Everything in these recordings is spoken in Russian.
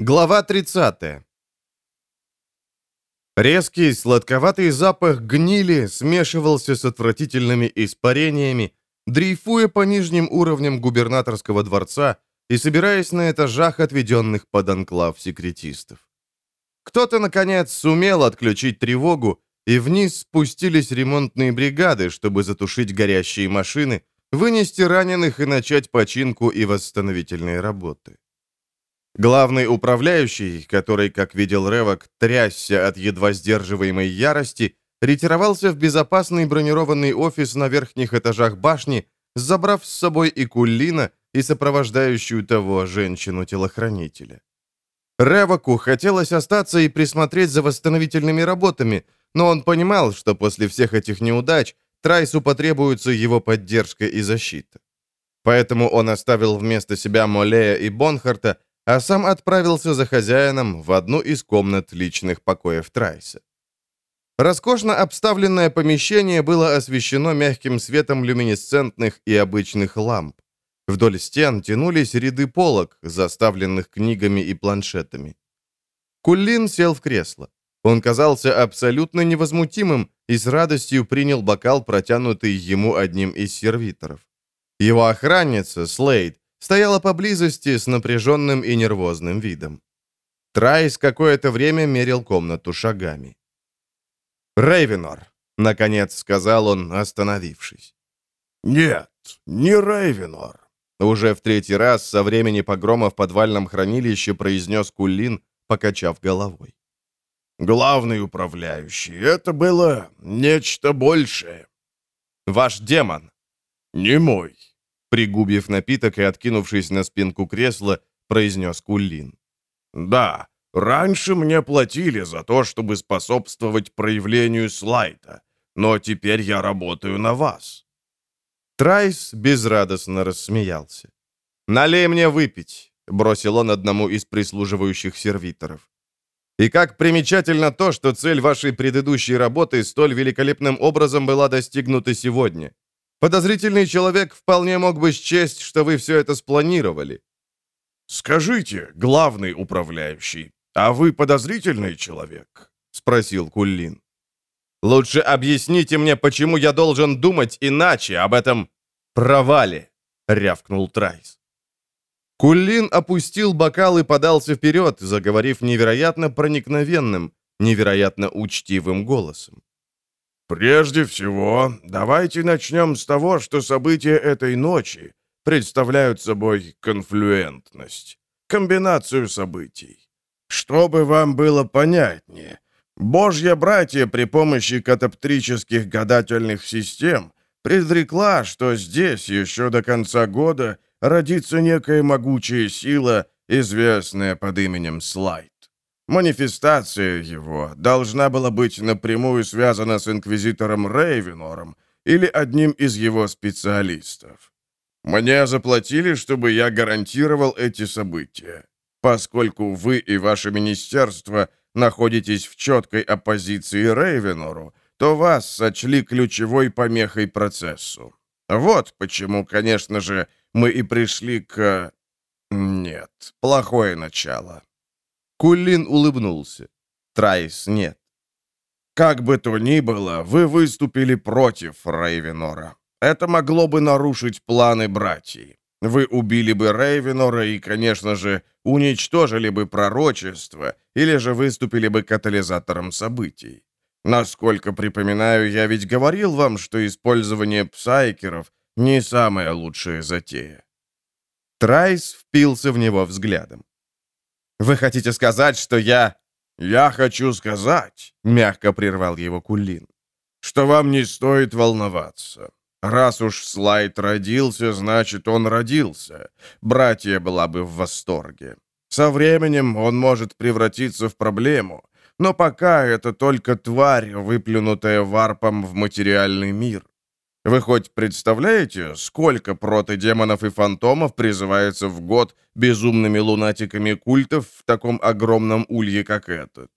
Глава 30. Резкий, сладковатый запах гнили смешивался с отвратительными испарениями, дрейфуя по нижним уровням губернаторского дворца и собираясь на этажах, отведенных под анклав секретистов. Кто-то, наконец, сумел отключить тревогу, и вниз спустились ремонтные бригады, чтобы затушить горящие машины, вынести раненых и начать починку и восстановительные работы. Главный управляющий, который, как видел Ревок, трясся от едва сдерживаемой ярости, ретировался в безопасный бронированный офис на верхних этажах башни, забрав с собой и Куллина, и сопровождающую того женщину-телохранителя. Ревоку хотелось остаться и присмотреть за восстановительными работами, но он понимал, что после всех этих неудач Трайсу потребуется его поддержка и защита. Поэтому он оставил вместо себя Молея и Бонхарта, а сам отправился за хозяином в одну из комнат личных покоев Трайса. Роскошно обставленное помещение было освещено мягким светом люминесцентных и обычных ламп. Вдоль стен тянулись ряды полок, заставленных книгами и планшетами. Куллин сел в кресло. Он казался абсолютно невозмутимым и с радостью принял бокал, протянутый ему одним из сервиторов. Его охранница, Слейд, стояла поблизости с напряженным и нервозным видом. Трайс какое-то время мерил комнату шагами. «Рейвенор», — наконец сказал он, остановившись. «Нет, не Рейвенор», — уже в третий раз со времени погрома в подвальном хранилище произнес Кулин, покачав головой. «Главный управляющий, это было нечто большее». «Ваш демон». «Не мой. Пригубив напиток и откинувшись на спинку кресла, произнес Кулин. «Да, раньше мне платили за то, чтобы способствовать проявлению слайта, но теперь я работаю на вас». Трайс безрадостно рассмеялся. «Налей мне выпить», — бросил он одному из прислуживающих сервиторов. «И как примечательно то, что цель вашей предыдущей работы столь великолепным образом была достигнута сегодня. Подозрительный человек вполне мог бы счесть, что вы все это спланировали». «Скажите, главный управляющий, а вы подозрительный человек?» — спросил Куллин. «Лучше объясните мне, почему я должен думать иначе об этом провале», — рявкнул Трайс. Куллин опустил бокал и подался вперед, заговорив невероятно проникновенным, невероятно учтивым голосом. Прежде всего, давайте начнем с того, что события этой ночи представляют собой конфлюентность, комбинацию событий. Чтобы вам было понятнее, Божья братья при помощи катаптрических гадательных систем предрекла, что здесь еще до конца года родится некая могучая сила, известная под именем Слайд. Манифестация его должна была быть напрямую связана с инквизитором Рейвенором или одним из его специалистов. Мне заплатили, чтобы я гарантировал эти события. Поскольку вы и ваше министерство находитесь в четкой оппозиции Рейвенору, то вас сочли ключевой помехой процессу. Вот почему, конечно же, мы и пришли к... Нет, плохое начало. Кулин улыбнулся. Трайс нет. «Как бы то ни было, вы выступили против Рейвенора. Это могло бы нарушить планы братьев. Вы убили бы Рейвенора и, конечно же, уничтожили бы пророчество, или же выступили бы катализатором событий. Насколько припоминаю, я ведь говорил вам, что использование псайкеров не самая лучшая затея». Трайс впился в него взглядом. Вы хотите сказать, что я...» «Я хочу сказать», — мягко прервал его Кулин, «что вам не стоит волноваться. Раз уж Слайд родился, значит, он родился. Братья была бы в восторге. Со временем он может превратиться в проблему, но пока это только тварь, выплюнутая варпом в материальный мир. Вы хоть представляете, сколько протодемонов и фантомов призывается в год безумными лунатиками культов в таком огромном улье, как этот?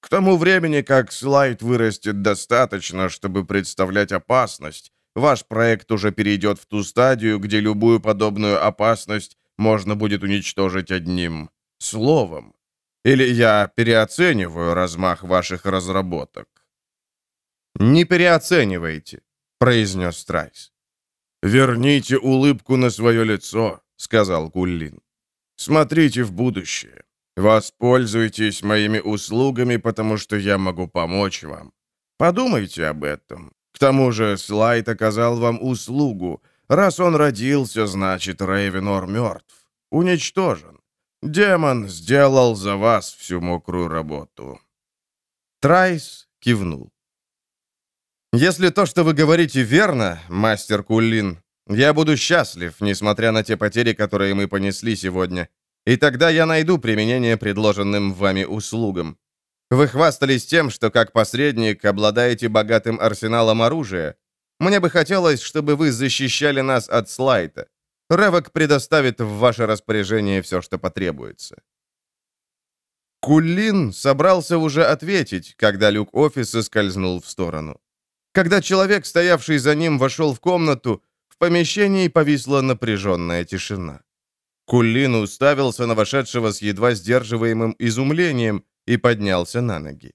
К тому времени, как слайд вырастет достаточно, чтобы представлять опасность, ваш проект уже перейдет в ту стадию, где любую подобную опасность можно будет уничтожить одним словом. Или я переоцениваю размах ваших разработок?» «Не переоценивайте», — произнес Трайс. «Верните улыбку на свое лицо», — сказал Гуллин. «Смотрите в будущее. Воспользуйтесь моими услугами, потому что я могу помочь вам. Подумайте об этом. К тому же Слайд оказал вам услугу. Раз он родился, значит, Рейвенор мертв. Уничтожен. Демон сделал за вас всю мокрую работу». Трайс кивнул. «Если то, что вы говорите, верно, мастер Кулин, я буду счастлив, несмотря на те потери, которые мы понесли сегодня. И тогда я найду применение предложенным вами услугам. Вы хвастались тем, что как посредник обладаете богатым арсеналом оружия. Мне бы хотелось, чтобы вы защищали нас от слайта. Ревок предоставит в ваше распоряжение все, что потребуется». Кулин собрался уже ответить, когда люк офиса скользнул в сторону. Когда человек, стоявший за ним, вошел в комнату, в помещении повисла напряженная тишина. Кулин уставился на вошедшего с едва сдерживаемым изумлением и поднялся на ноги.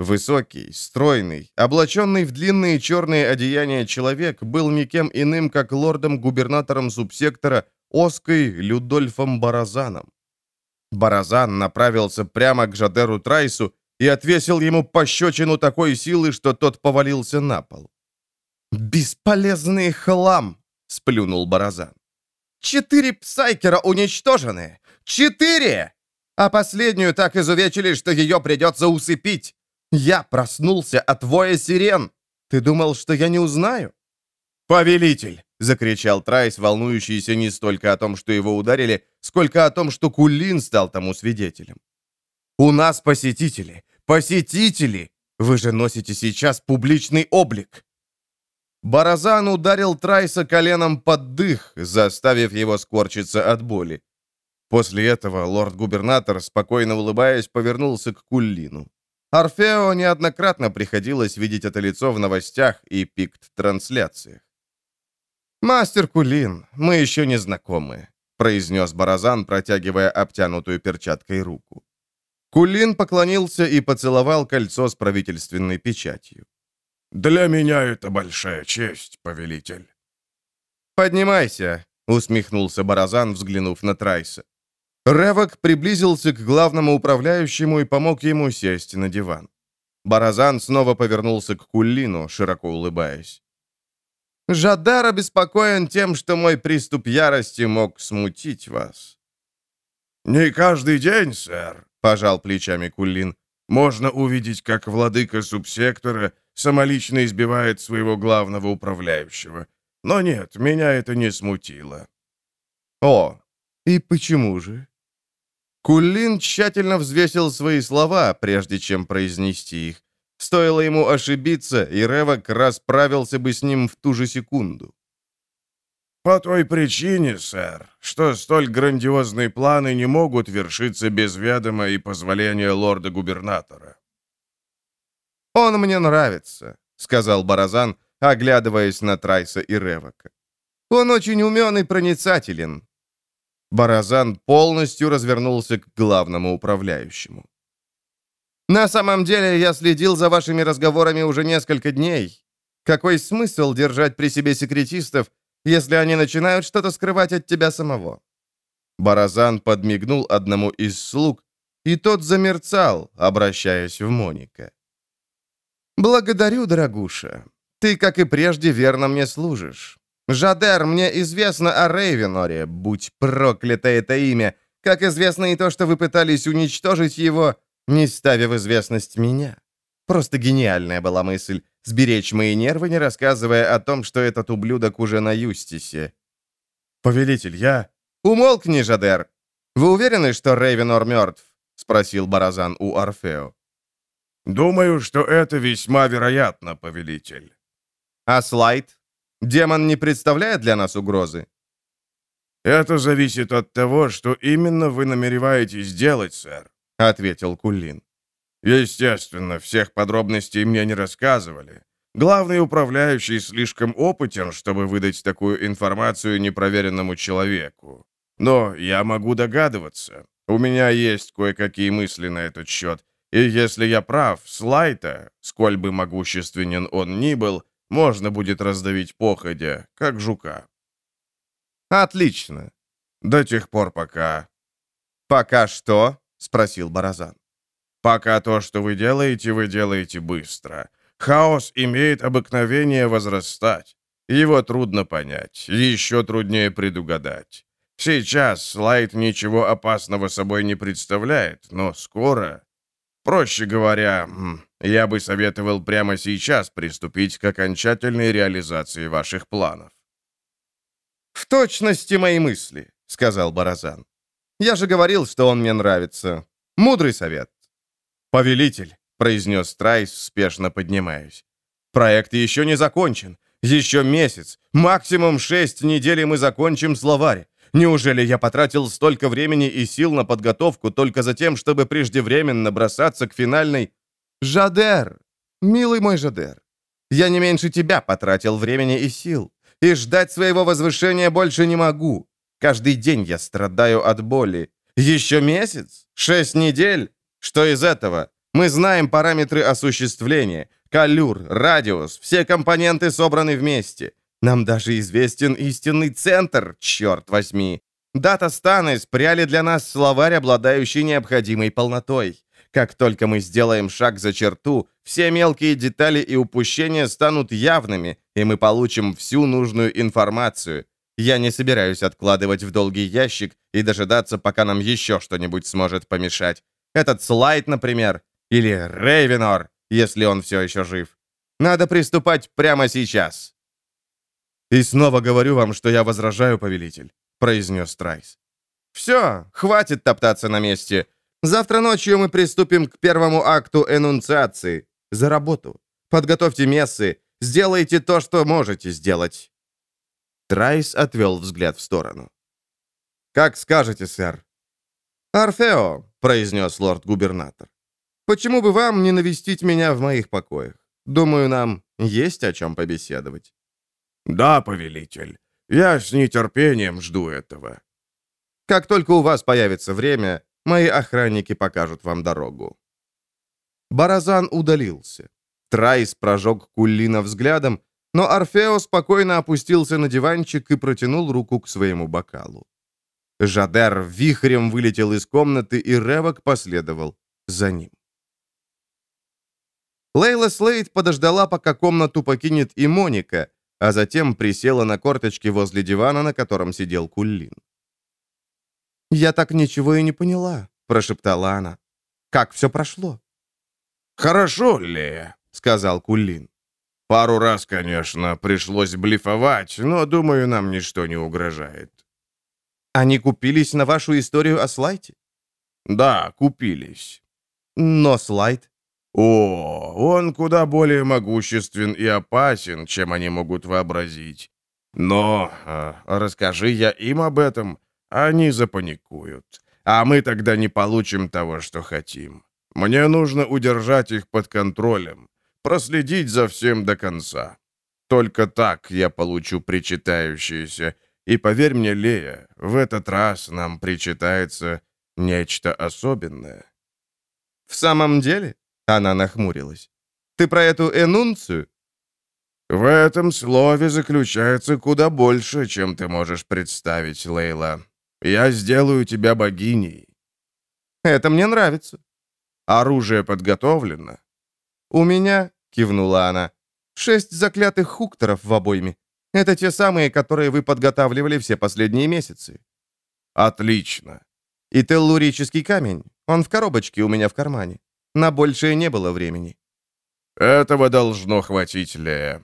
Высокий, стройный, облаченный в длинные черные одеяния человек был никем иным, как лордом-губернатором субсектора Оской Людольфом Баразаном. Баразан направился прямо к Жадеру Трайсу и отвесил ему пощечину такой силы, что тот повалился на пол. «Бесполезный хлам!» — сплюнул Баразан. «Четыре псайкера уничтожены! Четыре! А последнюю так изувечили, что ее придется усыпить! Я проснулся от воя сирен! Ты думал, что я не узнаю?» «Повелитель!» — закричал Трайс, волнующийся не столько о том, что его ударили, сколько о том, что Кулин стал тому свидетелем. «У нас посетители! Посетители! Вы же носите сейчас публичный облик!» Баразан ударил Трайса коленом под дых, заставив его скорчиться от боли. После этого лорд-губернатор, спокойно улыбаясь, повернулся к Куллину. Орфео неоднократно приходилось видеть это лицо в новостях и пикт-трансляциях. «Мастер Кулин, мы еще не знакомы», — произнес Баразан, протягивая обтянутую перчаткой руку. Кулин поклонился и поцеловал кольцо с правительственной печатью. «Для меня это большая честь, повелитель». «Поднимайся», — усмехнулся Баразан, взглянув на Трайса. Ревок приблизился к главному управляющему и помог ему сесть на диван. Баразан снова повернулся к Куллину, широко улыбаясь. «Жадар обеспокоен тем, что мой приступ ярости мог смутить вас». «Не каждый день, сэр», — пожал плечами Куллин, «можно увидеть, как владыка субсектора самолично избивает своего главного управляющего. Но нет, меня это не смутило». «О, и почему же?» Кулин тщательно взвесил свои слова, прежде чем произнести их. Стоило ему ошибиться, и Ревок расправился бы с ним в ту же секунду. «По той причине, сэр, что столь грандиозные планы не могут вершиться без ведома и позволения лорда-губернатора». «Он мне нравится», — сказал Баразан, оглядываясь на Трайса и Ревока. «Он очень умен и проницателен. Баразан полностью развернулся к главному управляющему. «На самом деле я следил за вашими разговорами уже несколько дней. Какой смысл держать при себе секретистов, если они начинают что-то скрывать от тебя самого?» Баразан подмигнул одному из слуг, и тот замерцал, обращаясь в Моника. «Благодарю, дорогуша. Ты, как и прежде, верно мне служишь. «Жадер, мне известно о Рейвеноре, будь проклято это имя, как известно и то, что вы пытались уничтожить его, не ставя в известность меня. Просто гениальная была мысль — сберечь мои нервы, не рассказывая о том, что этот ублюдок уже на Юстисе. «Повелитель, я...» «Умолкни, Жадер! Вы уверены, что Рейвенор мертв?» — спросил Баразан у Орфео. «Думаю, что это весьма вероятно, повелитель». «А Слайд?» Демон не представляет для нас угрозы?» «Это зависит от того, что именно вы намереваетесь сделать, сэр», — ответил Кулин. «Естественно, всех подробностей мне не рассказывали. Главный управляющий слишком опытен, чтобы выдать такую информацию непроверенному человеку. Но я могу догадываться. У меня есть кое-какие мысли на этот счет. И если я прав, Слайта, сколь бы могущественен он ни был, можно будет раздавить походя, как жука. Отлично. До тех пор, пока... Пока что? Спросил Баразан. Пока то, что вы делаете, вы делаете быстро. Хаос имеет обыкновение возрастать. Его трудно понять, еще труднее предугадать. Сейчас слайд ничего опасного собой не представляет, но скоро... Проще говоря, я бы советовал прямо сейчас приступить к окончательной реализации ваших планов. «В точности мои мысли», — сказал Баразан. «Я же говорил, что он мне нравится. Мудрый совет». «Повелитель», — произнес Трайс, спешно поднимаясь. «Проект еще не закончен. Еще месяц, максимум шесть недель, и мы закончим словарь. Неужели я потратил столько времени и сил на подготовку только за тем, чтобы преждевременно бросаться к финальной... Жадер! Милый мой Жадер, я не меньше тебя потратил времени и сил. И ждать своего возвышения больше не могу. Каждый день я страдаю от боли. Еще месяц? Шесть недель? Что из этого? Мы знаем параметры осуществления. Калюр, радиус, все компоненты собраны вместе. Нам даже известен истинный центр, черт возьми. Дата станы спряли для нас словарь, обладающий необходимой полнотой. Как только мы сделаем шаг за черту, все мелкие детали и упущения станут явными, и мы получим всю нужную информацию. Я не собираюсь откладывать в долгий ящик и дожидаться, пока нам еще что-нибудь сможет помешать. Этот слайд, например, или Рейвенор, если он все еще жив. Надо приступать прямо сейчас. «И снова говорю вам, что я возражаю, повелитель», — произнес Трайс. «Все, хватит топтаться на месте. Завтра ночью мы приступим к первому акту энунциации. За работу. Подготовьте мессы. Сделайте то, что можете сделать». Трайс отвел взгляд в сторону. «Как скажете, сэр». «Орфео», — произнес лорд-губернатор. «Почему бы вам не навестить меня в моих покоях? Думаю, нам есть о чем побеседовать». «Да, повелитель. Я с нетерпением жду этого». «Как только у вас появится время, мои охранники покажут вам дорогу». Баразан удалился. Трайс прожег Куллина взглядом, но Орфео спокойно опустился на диванчик и протянул руку к своему бокалу. Жадер вихрем вылетел из комнаты, и Ревок последовал за ним. Лейла Слейд подождала, пока комнату покинет и Моника, а затем присела на корточки возле дивана, на котором сидел Куллин. «Я так ничего и не поняла», — прошептала она. «Как все прошло?» «Хорошо, Лея», — сказал Куллин. «Пару раз, конечно, пришлось блефовать, но, думаю, нам ничто не угрожает». «Они купились на вашу историю о Слайте?» «Да, купились». «Но Слайт о, он куда более могуществен и опасен, чем они могут вообразить. Но э, расскажи я им об этом, они запаникуют. А мы тогда не получим того, что хотим. Мне нужно удержать их под контролем, проследить за всем до конца. Только так я получу причитающееся. И поверь мне, Лея, в этот раз нам причитается нечто особенное. В самом деле? Она нахмурилась. «Ты про эту энунцию?» «В этом слове заключается куда больше, чем ты можешь представить, Лейла. Я сделаю тебя богиней». «Это мне нравится». «Оружие подготовлено?» «У меня», — кивнула она, — «шесть заклятых хукторов в обойме. Это те самые, которые вы подготавливали все последние месяцы». «Отлично». «И теллурический камень. Он в коробочке у меня в кармане. На большее не было времени. «Этого должно хватить, Лея».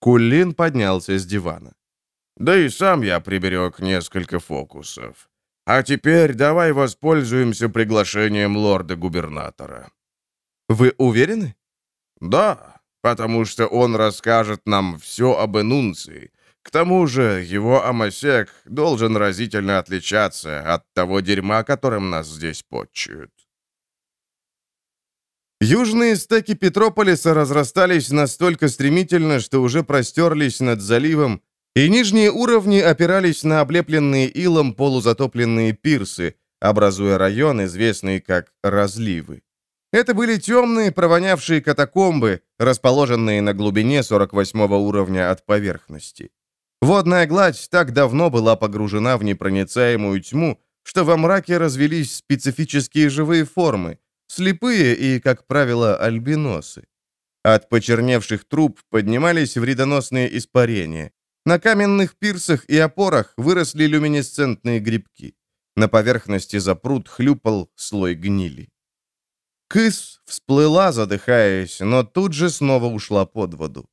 Кулин поднялся с дивана. «Да и сам я приберег несколько фокусов. А теперь давай воспользуемся приглашением лорда-губернатора». «Вы уверены?» «Да, потому что он расскажет нам все об Энунции. К тому же его Амасек должен разительно отличаться от того дерьма, которым нас здесь подчуют». Южные стеки Петрополиса разрастались настолько стремительно, что уже простерлись над заливом, и нижние уровни опирались на облепленные илом полузатопленные пирсы, образуя район, известный как «разливы». Это были темные, провонявшие катакомбы, расположенные на глубине 48 уровня от поверхности. Водная гладь так давно была погружена в непроницаемую тьму, что во мраке развелись специфические живые формы, слепые и, как правило, альбиносы. От почерневших труб поднимались вредоносные испарения. На каменных пирсах и опорах выросли люминесцентные грибки. На поверхности запрут хлюпал слой гнили. Кыс всплыла, задыхаясь, но тут же снова ушла под воду.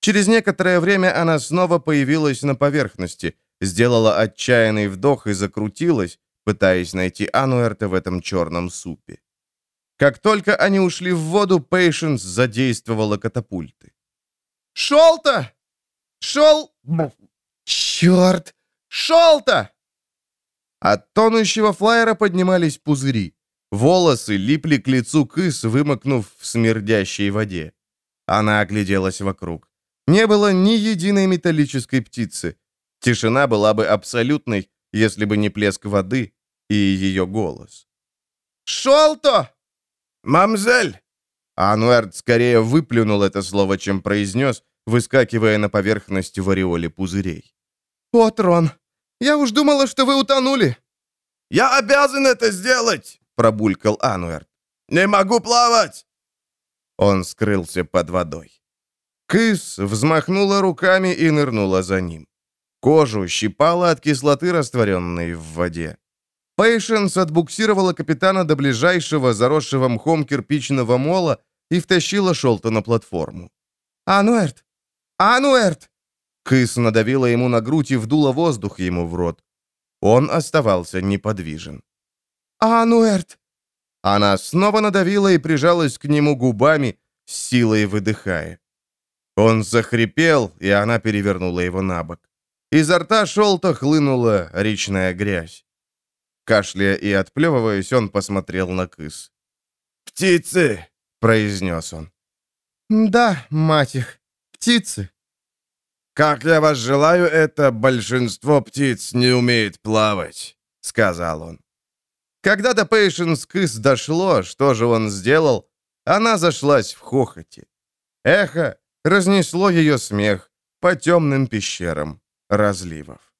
Через некоторое время она снова появилась на поверхности, сделала отчаянный вдох и закрутилась, пытаясь найти Ануэрта в этом черном супе. Как только они ушли в воду, Пейшенс задействовала катапульты. «Шел-то! Шел! Черт! Шел-то!» От тонущего флайера поднимались пузыри. Волосы липли к лицу кыс, вымокнув в смердящей воде. Она огляделась вокруг. Не было ни единой металлической птицы. Тишина была бы абсолютной, если бы не плеск воды и ее голос. «Шел-то!» «Мамзель!» Ануэрт скорее выплюнул это слово, чем произнес, выскакивая на поверхность в ореоле пузырей. «О, Трон, я уж думала, что вы утонули!» «Я обязан это сделать!» — пробулькал Ануэрт. «Не могу плавать!» Он скрылся под водой. Кыс взмахнула руками и нырнула за ним. Кожу щипала от кислоты, растворенной в воде. Пейшенс отбуксировала капитана до ближайшего заросшего мхом кирпичного мола и втащила Шолта на платформу. «Ануэрт! Ануэрт!» Кыс надавила ему на грудь и вдула воздух ему в рот. Он оставался неподвижен. «Ануэрт!» Она снова надавила и прижалась к нему губами, с силой выдыхая. Он захрипел, и она перевернула его на бок. Изо рта Шолта хлынула речная грязь. Кашляя и отплевываясь, он посмотрел на кыс. «Птицы!» — произнес он. «Да, мать их, птицы!» «Как я вас желаю, это большинство птиц не умеет плавать», — сказал он. Когда до Пейшенс Кыс дошло, что же он сделал, она зашлась в хохоте. Эхо разнесло ее смех по темным пещерам разливов.